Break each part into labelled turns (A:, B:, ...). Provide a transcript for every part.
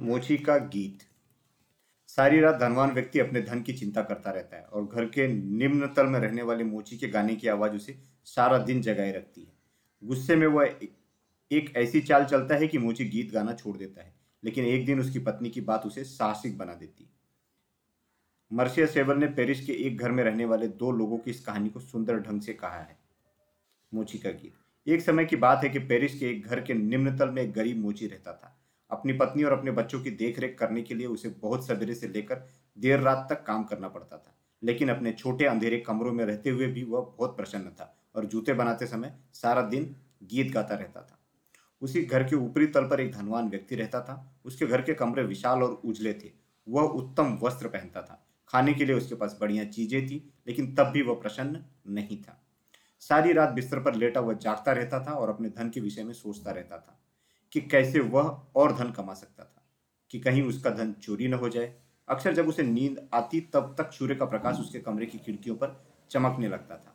A: मोची का गीत। सारी रात धनवान व्यक्ति अपने धन की चिंता करता रहता है और घर के निम्न तल में रहने वाले मोची के गाने की आवाज़ उसे सारा दिन जगाए रखती है। गुस्से में वह एक, ऐसी चाल चलता है कि मोची गीत गाना छोड़ देता है लेकिन एक दिन उसकी पत्नी की बात उसे साहसिक बना देती है। मर्सिया सेवर ने पेरिस के एक घर में रहने वाले दो लोगों की इस कहानी को सुंदर ढंग से कहा है। मोची का गीत। एक समय की बात है कि पेरिस के एक घर के निम्न तल में एक गरीब मोची रहता था। अपनी पत्नी और अपने बच्चों की देखरेख करने के लिए उसे बहुत सवेरे से लेकर देर रात तक काम करना पड़ता था। लेकिन अपने छोटे अंधेरे कमरों में रहते हुए भी वह बहुत प्रसन्न था और जूते बनाते समय सारा दिन गीत गाता रहता था। उसी घर के ऊपरी तल पर एक धनवान व्यक्ति रहता था। उसके घर के कमरे विशाल और उजले थे। वह उत्तम वस्त्र पहनता था। खाने के लिए उसके पास बढ़िया चीज़ें थी, लेकिन तब भी वह प्रसन्न नहीं था। सारी रात बिस्तर पर लेटा वह जागता रहता था और अपने धन के विषय में सोचता रहता था। कि कैसे वह और धन कमा सकता था, कि कहीं उसका धन चोरी न हो जाए। अक्सर जब उसे नींद आती, तब तक सूर्य का प्रकाश उसके कमरे की खिड़कियों पर चमकने लगता था।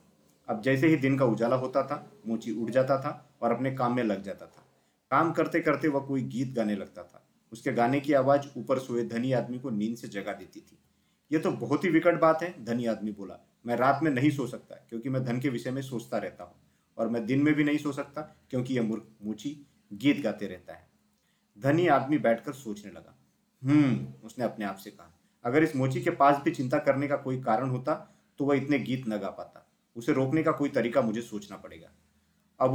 A: अब जैसे ही दिन का उजाला होता था, मोची उठ जाता था और अपने काम में लग जाता था। काम करते करते वह कोई गीत गाने लगता था। उसके गाने की आवाज़ ऊपर सोए धनी आदमी को नींद से जगा देती थी। यह तो बहुत ही विकट बात है, धनी आदमी बोला। मैं रात में नहीं सो सकता, क्योंकि मैं धन के विषय में सोचता रहता हूँ। और मैं दिन में भी नहीं सो सकता, क्योंकि यह मूर्ख मूची गीत गाते रहता है। धनी आदमी बैठकर सोचने लगा हम्म उसने अपने आप से कहा, अगर इस मोची के पास भी चिंता करने का कोई कारण होता तो वह इतने गीत न गा पाता। उसे रोकने का कोई तरीका मुझे सोचना पड़ेगा। अब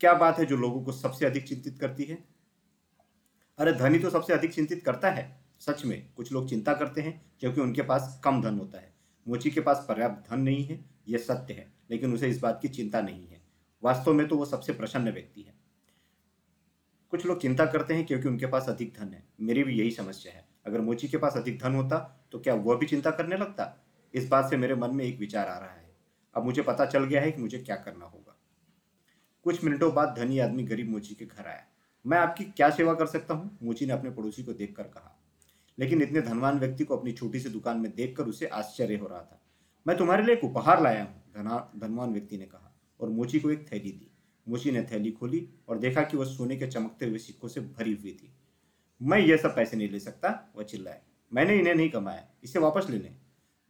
A: क्या बात है जो लोगों को सबसे अधिक चिंतित करती है? अरे, धनी तो सबसे अधिक चिंतित करता है। सच में, कुछ लोग चिंता करते हैं, क्योंकि उनके पास कम धन होता है। मोची के पास पर्याप्त धन नहीं है, यह सत्य है, लेकिन उसे इस बात की चिंता नहीं है। वास्तव में तो वह सबसे प्रसन्न व्यक्ति है। कुछ लोग चिंता करते हैं क्योंकि उनके पास अधिक धन है। मेरी भी यही समस्या है। अगर मोची के पास अधिक धन होता तो क्या वह भी चिंता करने लगता? इस बात से मेरे मन में एक विचार आ रहा है। अब मुझे पता चल गया है कि मुझे क्या करना होगा। कुछ मिनटों बाद धनी आदमी गरीब मोची के घर आया। मैं आपकी क्या सेवा कर सकता हूँ? मोची ने अपने पड़ोसी को देखकर कहा। लेकिन इतने धनवान व्यक्ति को अपनी छोटी सी दुकान में देखकर उसे आश्चर्य हो रहा था। मैं तुम्हारे लिए एक उपहार लाया हूँ धनवान व्यक्ति ने कहा और मोची को एक थैली दी। मुशी ने थैली खोली और देखा कि वह सोने के चमकते हुए सिक्कों से भरी हुई थी। मैं ये सब पैसे नहीं ले सकता, वह चिल्लाए मैंने इन्हें नहीं कमाया, इसे वापस लेने।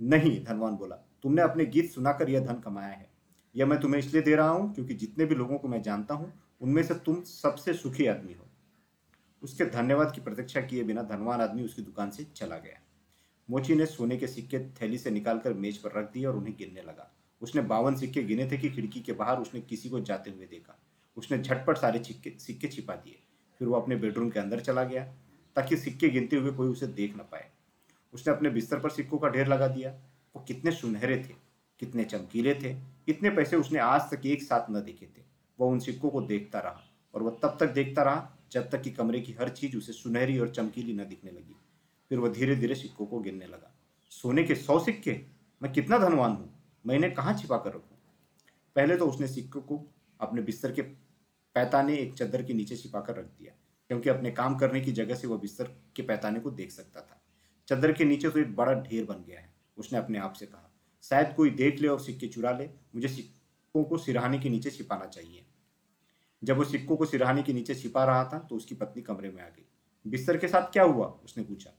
A: नहीं, धनवान बोला, तुमने अपने गीत सुनाकर यह धन कमाया है। यह मैं तुम्हें इसलिए दे रहा हूँ क्योंकि जितने भी लोगों को मैं जानता हूँ, उनमें से तुम सबसे सुखी आदमी हो। उसके धन्यवाद की प्रतीक्षा किए बिना धनवान आदमी उसकी दुकान से चला गया। मोची ने सोने के सिक्के थैली से निकालकर मेज पर रख दिए और उन्हें गिनने लगा। उसने बावन सिक्के गिने थे कि खिड़की के बाहर उसने किसी को जाते हुए देखा। उसने झटपट सारे सिक्के सिक्के छिपा दिए। फिर वो अपने बेडरूम के अंदर चला गया, ताकि सिक्के गिनते हुए कोई उसे देख न पाए। उसने अपने बिस्तर पर सिक्कों का ढेर लगा दिया। वो कितने सुनहरे थे, कितने चमकीले थे, इतने पैसे उसने आज तक एक साथ न देखे थे। वह उन सिक्कों को देखता रहा, और वह तब तक देखता रहा, जब तक कि कमरे की हर चीज़ उसे सुनहरी और चमकीली न दिखने लगी। फिर वह धीरे धीरे सिक्कों को गिनने लगा। सोने के सौ सिक्के? मैं कितना धनवान हूँ? मैं इन्हें कहाँ छिपा कर रखूँ? पहले तो उसने सिक्कों को अपने बिस्तर के पैताने एक चद्दर के नीचे छिपा कर रख दिया, क्योंकि अपने काम करने की जगह से वह बिस्तर के पैताने को देख सकता था। चद्दर के नीचे तो एक बड़ा ढेर बन गया है, उसने अपने आप से कहा। शायद कोई देख ले और सिक्के चुरा ले, मुझे सिक्कों को सिरहाने के नीचे छिपाना चाहिए। जब वो सिक्कों को सिरहाने के नीचे छिपा रहा था तो उसकी पत्नी कमरे में आ गई। बिस्तर के साथ क्या हुआ? उसने पूछा।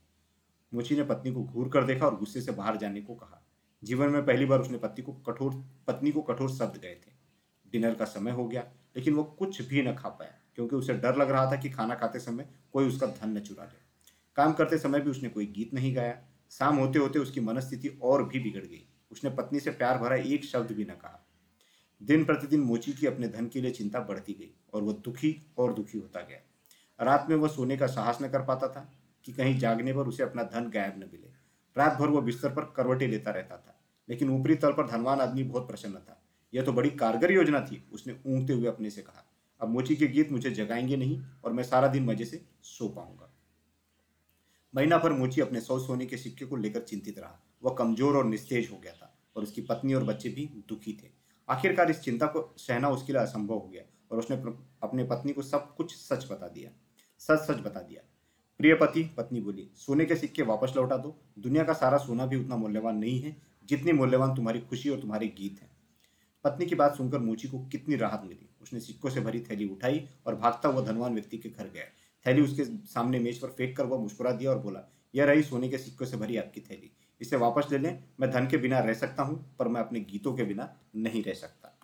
A: मुची ने पत्नी को घूर कर देखा और गुस्से से बाहर जाने को कहा। जीवन में पहली बार उसने पति को कठोर, पत्नी को कठोर शब्द गए थे। डिनर का समय हो गया, लेकिन वो कुछ भी न खा पाया, क्योंकि उसे डर लग रहा था कि खाना खाते समय कोई उसका धन न चुरा ले। काम करते समय भी उसने कोई गीत नहीं गाया। शाम होते होते उसकी मनस्थिति और भी बिगड़ गई। उसने पत्नी से प्यार भरा एक शब्द भी न कहा। दिन प्रतिदिन मोची की अपने धन के लिए चिंता बढ़ती गई और वह दुखी और दुखी होता गया। रात में वह सोने का साहस न कर पाता था कि कहीं जागने पर उसे अपना धन गायब न मिले। रात भर वह बिस्तर पर करवटे लेता रहता था, लेकिन ऊपरी तल पर धनवान आदमी बहुत प्रसन्न था। यह तो बड़ी कारगर योजना थी, उसने ऊँगते हुए अपने से कहा। अब मोची के गीत मुझे जगाएँगे नहीं, और मैं सारा दिन मज़े से सो पाऊँगा। महीना भर मोची अपने सौ सोने के सिक्के को लेकर चिंतित रहा। वह कमज़ोर और निस्तेज हो गया था, और उसकी पत्नी और बच्चे भी दुखी थे। आखिरकार इस चिंता को सहना उसके लिए असंभव हो गया, और उसने अपने पत्नी को सब कुछ सच बता दिया। सच सच बता दिया। प्रिय पति, पत्नी बोली सोने के सिक्के वापस लौटा दो। दुनिया का सारा सोना भी उतना मूल्यवान नहीं है जितनी मूल्यवान तुम्हारी खुशी और तुम्हारे गीत हैं। पत्नी की बात सुनकर मूची को कितनी राहत मिली। उसने सिक्कों से भरी थैली उठाई और भागता हुआ धनवान व्यक्ति के घर गया। थैली उसके सामने मेज पर फेंक कर वह मुस्कुरा दिया और बोला, यह रही सोने के सिक्कों से भरी आपकी थैली। इसे वापस ले लें। मैं धन के बिना रह सकता हूँ, पर मैं अपने गीतों के बिना नहीं रह सकता।